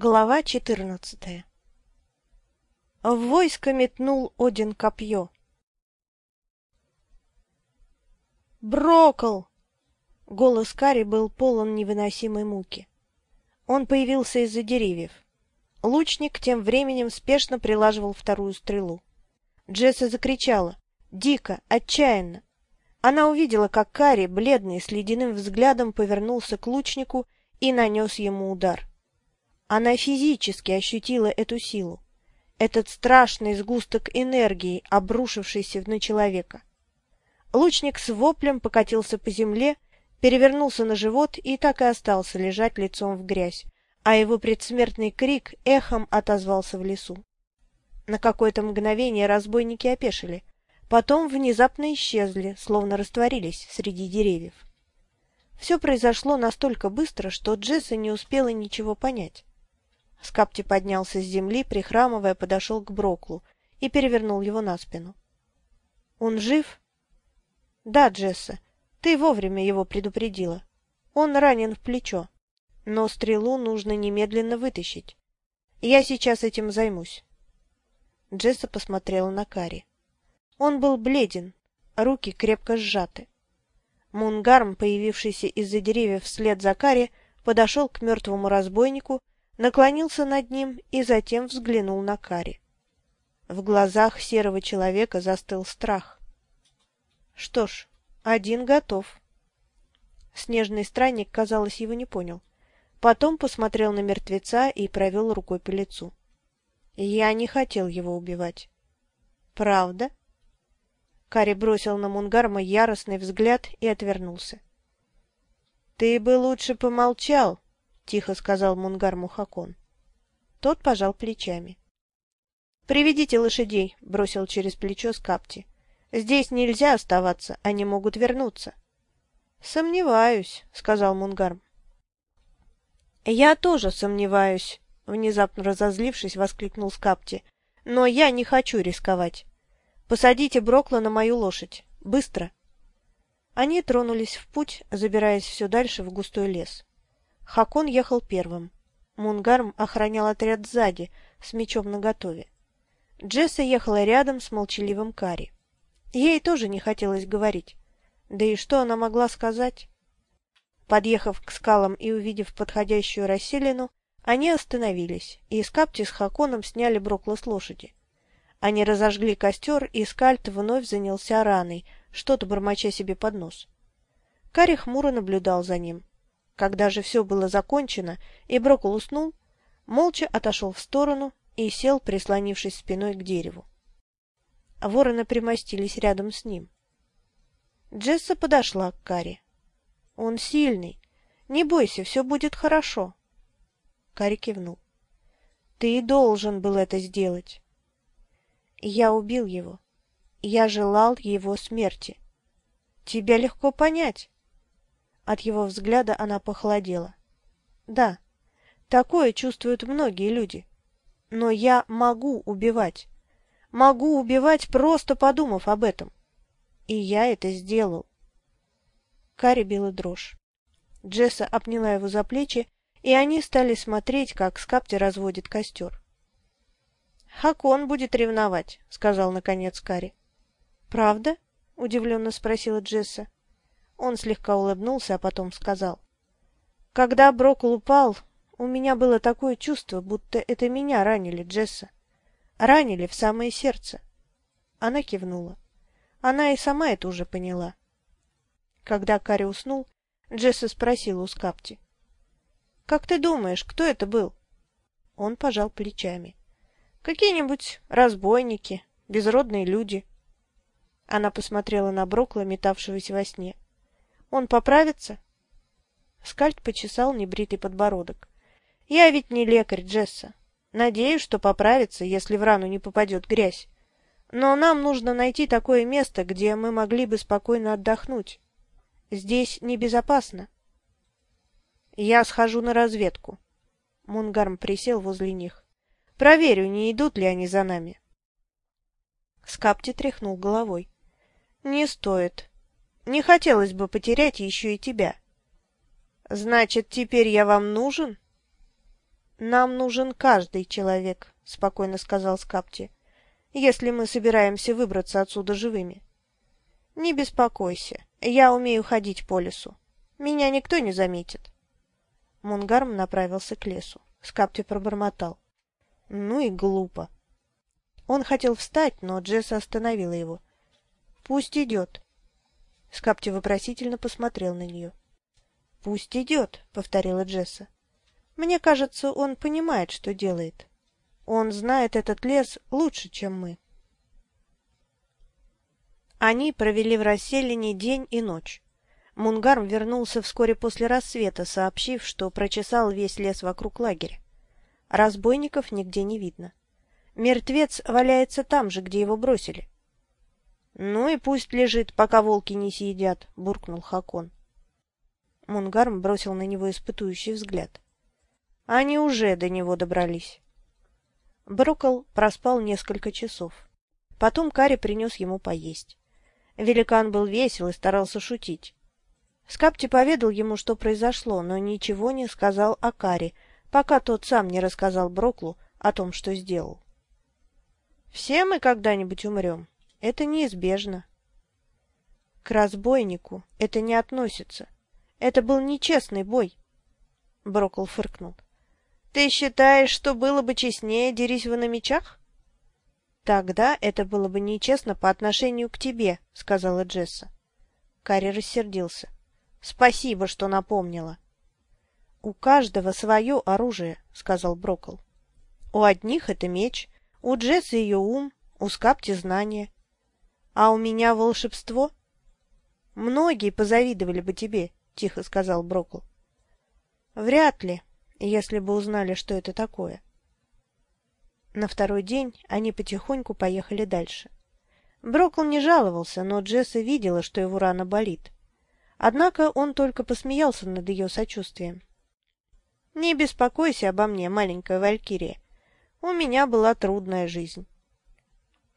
Глава четырнадцатая В войско метнул Один копье. «Брокол!» Голос Кари был полон невыносимой муки. Он появился из-за деревьев. Лучник тем временем спешно прилаживал вторую стрелу. Джесса закричала. Дико, отчаянно. Она увидела, как Кари, бледный, с ледяным взглядом, повернулся к лучнику и нанес ему удар. Она физически ощутила эту силу, этот страшный сгусток энергии, обрушившийся на человека. Лучник с воплем покатился по земле, перевернулся на живот и так и остался лежать лицом в грязь, а его предсмертный крик эхом отозвался в лесу. На какое-то мгновение разбойники опешили, потом внезапно исчезли, словно растворились среди деревьев. Все произошло настолько быстро, что Джесса не успела ничего понять. Скапти поднялся с земли, прихрамывая, подошел к Броклу и перевернул его на спину. «Он жив?» «Да, Джесса, ты вовремя его предупредила. Он ранен в плечо, но стрелу нужно немедленно вытащить. Я сейчас этим займусь». Джесса посмотрела на Кари. Он был бледен, руки крепко сжаты. Мунгарм, появившийся из-за деревьев вслед за Кари, подошел к мертвому разбойнику наклонился над ним и затем взглянул на Кари. В глазах серого человека застыл страх. Что ж, один готов. Снежный странник, казалось, его не понял. Потом посмотрел на мертвеца и провел рукой по лицу. Я не хотел его убивать. Правда? Кари бросил на Мунгарма яростный взгляд и отвернулся. Ты бы лучше помолчал, тихо сказал Мунгар Мухакон. Тот пожал плечами. «Приведите лошадей», — бросил через плечо Скапти. «Здесь нельзя оставаться, они могут вернуться». «Сомневаюсь», — сказал Мунгарм. «Я тоже сомневаюсь», — внезапно разозлившись, воскликнул Скапти. «Но я не хочу рисковать. Посадите Брокла на мою лошадь. Быстро!» Они тронулись в путь, забираясь все дальше в густой лес. Хакон ехал первым. Мунгарм охранял отряд сзади, с мечом наготове. Джесса ехала рядом с молчаливым Кари. Ей тоже не хотелось говорить. Да и что она могла сказать? Подъехав к скалам и увидев подходящую расселину, они остановились, и Скапти с Хаконом сняли Брокла с лошади. Они разожгли костер, и Скальт вновь занялся раной, что-то бормоча себе под нос. Кари хмуро наблюдал за ним. Когда же все было закончено, и Брокл уснул, молча отошел в сторону и сел, прислонившись спиной к дереву. Вороны примостились рядом с ним. Джесса подошла к Кари. «Он сильный. Не бойся, все будет хорошо». Кари кивнул. «Ты должен был это сделать». «Я убил его. Я желал его смерти. Тебя легко понять. От его взгляда она похолодела. Да, такое чувствуют многие люди. Но я могу убивать. Могу убивать, просто подумав об этом. И я это сделал. Кари била дрожь. Джесса обняла его за плечи, и они стали смотреть, как Скапти разводит костер. «Хакон будет ревновать», — сказал наконец Кари. «Правда?» — удивленно спросила Джесса. Он слегка улыбнулся, а потом сказал. «Когда Брокл упал, у меня было такое чувство, будто это меня ранили, Джесса. Ранили в самое сердце». Она кивнула. Она и сама это уже поняла. Когда Кари уснул, Джесса спросила у Скапти. «Как ты думаешь, кто это был?» Он пожал плечами. «Какие-нибудь разбойники, безродные люди». Она посмотрела на Брокла, метавшегося во сне. Он поправится? Скальд почесал небритый подбородок. Я ведь не лекарь, Джесса. Надеюсь, что поправится, если в рану не попадет грязь. Но нам нужно найти такое место, где мы могли бы спокойно отдохнуть. Здесь небезопасно. Я схожу на разведку. Мунгарм присел возле них. Проверю, не идут ли они за нами. Скапти тряхнул головой. Не стоит. Не хотелось бы потерять еще и тебя. Значит, теперь я вам нужен? «Нам нужен каждый человек», — спокойно сказал Скапти, «если мы собираемся выбраться отсюда живыми. Не беспокойся, я умею ходить по лесу. Меня никто не заметит». Мунгарм направился к лесу. Скапти пробормотал. «Ну и глупо». Он хотел встать, но Джесса остановила его. «Пусть идет». Скапти вопросительно посмотрел на нее. «Пусть идет», — повторила Джесса. «Мне кажется, он понимает, что делает. Он знает этот лес лучше, чем мы». Они провели в расселении день и ночь. Мунгарм вернулся вскоре после рассвета, сообщив, что прочесал весь лес вокруг лагеря. Разбойников нигде не видно. Мертвец валяется там же, где его бросили. — Ну и пусть лежит, пока волки не съедят, — буркнул Хакон. Мунгарм бросил на него испытующий взгляд. Они уже до него добрались. Брокол проспал несколько часов. Потом Кари принес ему поесть. Великан был весел и старался шутить. Скапти поведал ему, что произошло, но ничего не сказал о Кари, пока тот сам не рассказал Броклу о том, что сделал. «Все мы когда-нибудь умрем. Это неизбежно». «К разбойнику это не относится. Это был нечестный бой». Брокл фыркнул. «Ты считаешь, что было бы честнее, дерись вы на мечах?» «Тогда это было бы нечестно по отношению к тебе», — сказала Джесса. Карри рассердился. Спасибо, что напомнила. У каждого свое оружие, сказал Брокл. У одних это меч, у Джесса ее ум, у Скапти знания. А у меня волшебство? Многие позавидовали бы тебе, тихо сказал Брокл. Вряд ли, если бы узнали, что это такое. На второй день они потихоньку поехали дальше. Брокл не жаловался, но Джесса видела, что его рана болит. Однако он только посмеялся над ее сочувствием. «Не беспокойся обо мне, маленькая Валькирия. У меня была трудная жизнь».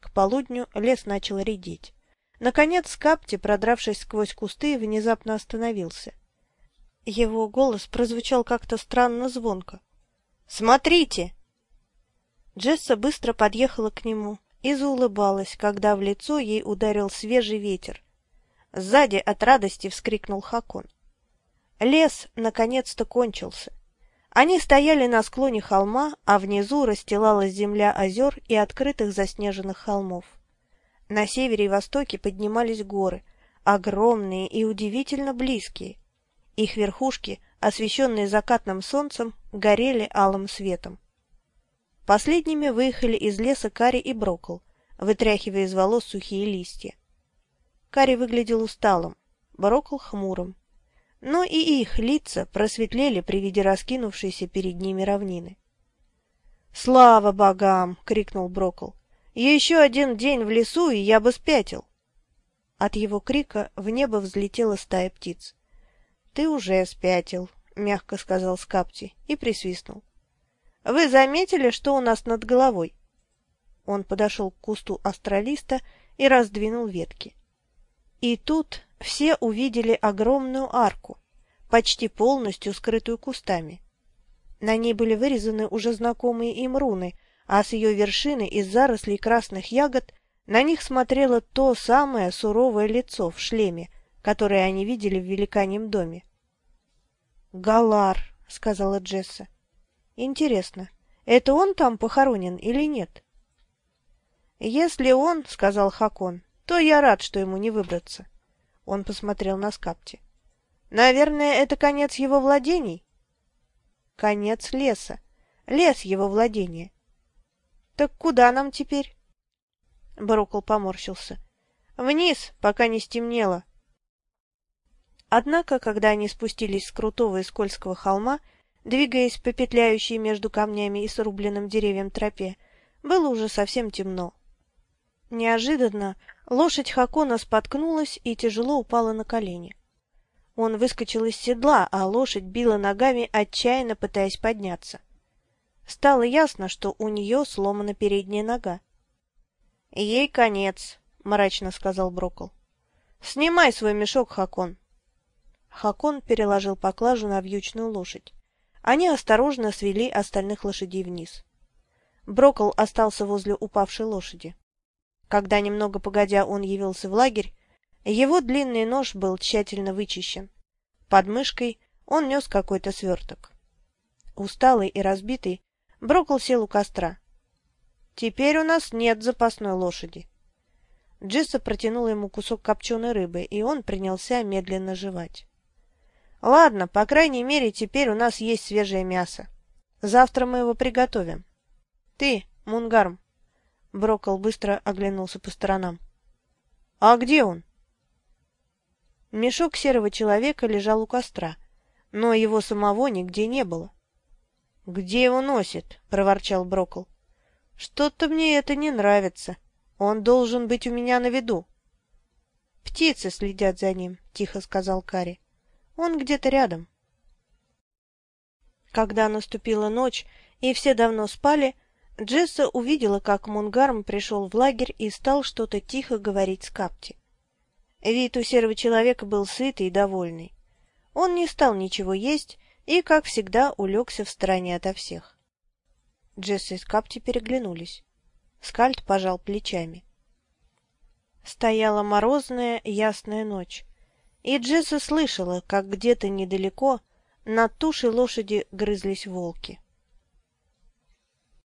К полудню лес начал редеть. Наконец Капти, продравшись сквозь кусты, внезапно остановился. Его голос прозвучал как-то странно звонко. «Смотрите!» Джесса быстро подъехала к нему и заулыбалась, когда в лицо ей ударил свежий ветер, Сзади от радости вскрикнул Хакон. Лес наконец-то кончился. Они стояли на склоне холма, а внизу расстилалась земля озер и открытых заснеженных холмов. На севере и востоке поднимались горы, огромные и удивительно близкие. Их верхушки, освещенные закатным солнцем, горели алым светом. Последними выехали из леса Кари и Брокл, вытряхивая из волос сухие листья. Кари выглядел усталым, Барокл хмурым. Но и их лица просветлели при виде раскинувшейся перед ними равнины. «Слава богам!» — крикнул Брокл. «Еще один день в лесу, и я бы спятил!» От его крика в небо взлетела стая птиц. «Ты уже спятил», — мягко сказал Скапти и присвистнул. «Вы заметили, что у нас над головой?» Он подошел к кусту астралиста и раздвинул ветки. И тут все увидели огромную арку, почти полностью скрытую кустами. На ней были вырезаны уже знакомые им руны, а с ее вершины из зарослей красных ягод на них смотрело то самое суровое лицо в шлеме, которое они видели в великаньем доме. «Галар», — сказала Джесса. «Интересно, это он там похоронен или нет?» «Если он, — сказал Хакон, то я рад, что ему не выбраться. Он посмотрел на Скапти. Наверное, это конец его владений? Конец леса. Лес его владения. Так куда нам теперь? Барукл поморщился. Вниз, пока не стемнело. Однако, когда они спустились с крутого и скользкого холма, двигаясь по петляющей между камнями и срубленным деревьям тропе, было уже совсем темно. Неожиданно лошадь Хакона споткнулась и тяжело упала на колени. Он выскочил из седла, а лошадь била ногами, отчаянно пытаясь подняться. Стало ясно, что у нее сломана передняя нога. — Ей конец, — мрачно сказал Брокл. — Снимай свой мешок, Хакон. Хакон переложил поклажу на вьючную лошадь. они осторожно свели остальных лошадей вниз. Брокл остался возле упавшей лошади. Когда немного погодя он явился в лагерь, его длинный нож был тщательно вычищен. Под мышкой он нес какой-то сверток. Усталый и разбитый, Брокл сел у костра. «Теперь у нас нет запасной лошади». Джесса протянула ему кусок копченой рыбы, и он принялся медленно жевать. «Ладно, по крайней мере, теперь у нас есть свежее мясо. Завтра мы его приготовим. Ты, Мунгарм». Брокол быстро оглянулся по сторонам. «А где он?» Мешок серого человека лежал у костра, но его самого нигде не было. «Где его носит?» — проворчал Брокол. «Что-то мне это не нравится. Он должен быть у меня на виду». «Птицы следят за ним», — тихо сказал Кари. «Он где-то рядом». Когда наступила ночь и все давно спали, Джесса увидела, как Мунгарм пришел в лагерь и стал что-то тихо говорить с Капти. Вид у серого человека был сытый и довольный. Он не стал ничего есть и, как всегда, улегся в стороне ото всех. Джесса и Скапти переглянулись. Скальд пожал плечами. Стояла морозная, ясная ночь, и Джесса слышала, как где-то недалеко над тушей лошади грызлись волки.